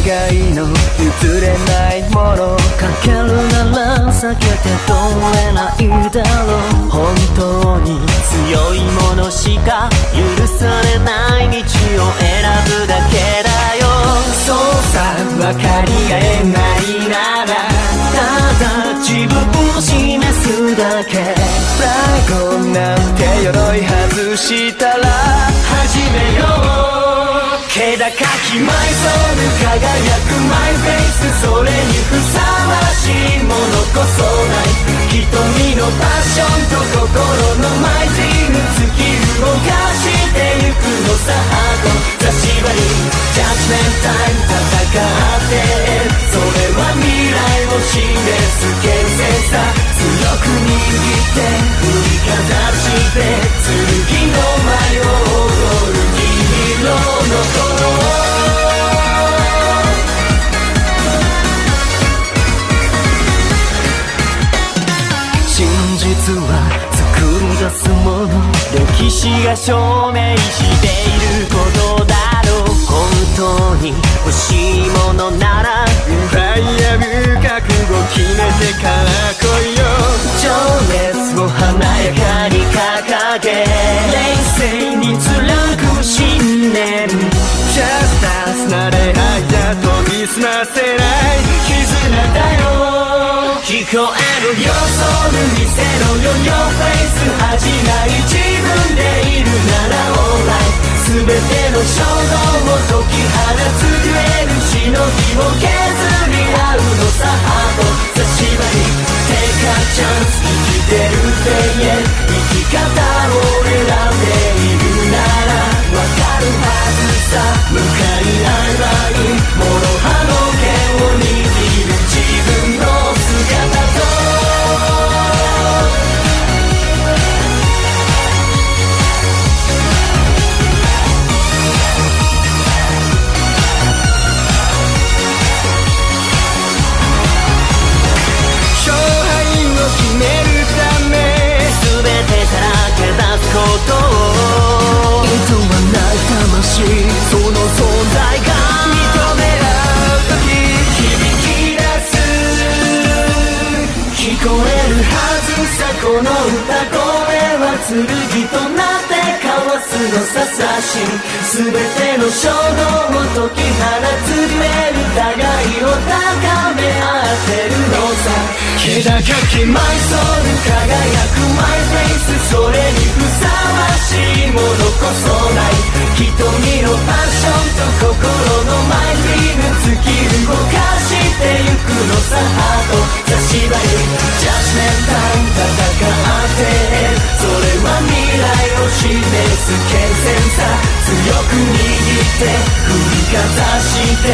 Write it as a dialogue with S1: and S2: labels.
S1: 互いの譲れないもの
S2: かけるなら避けて通れないだろう
S3: 本当に強いものしか許されない道を選ぶだけだよ
S1: そうさ分かり合えないなら
S3: ただ自分を示すだけ。
S1: プライドなんて鎧外したら高きマイソウル輝くマイフェイスそれにふさ
S3: が証明していることだろう。本当に欲しいものなら。
S1: ファイヤー覚悟決めてから来いよ。
S3: 情熱を華やかに掲げ。冷静に貫く信念。
S1: ジャスタスなれ合いだと研ぎ澄ませない。絆だよ
S3: える
S1: よそる見せろよ Your face 恥じない自分でいるなら Alright 全ての衝動を解き放つデュエルしのぎを削り合うのさハート差し張り Take a chance 生きてる永遠生き方を選んでいるならわかるはずさる
S2: は
S1: ずさこの歌声は剣となって交わすのささし全ての衝動を解き放つデュエル互いを高め合ってるのさ気高きマイソウル輝くマイフェイスそれにふさわしいものこそない瞳のパッションと心のマイドリーム突き動かしてゆくのさハート差し張りジャッジメンタイム戦ってそれは未来を示す健全さ。強く握って振りかざして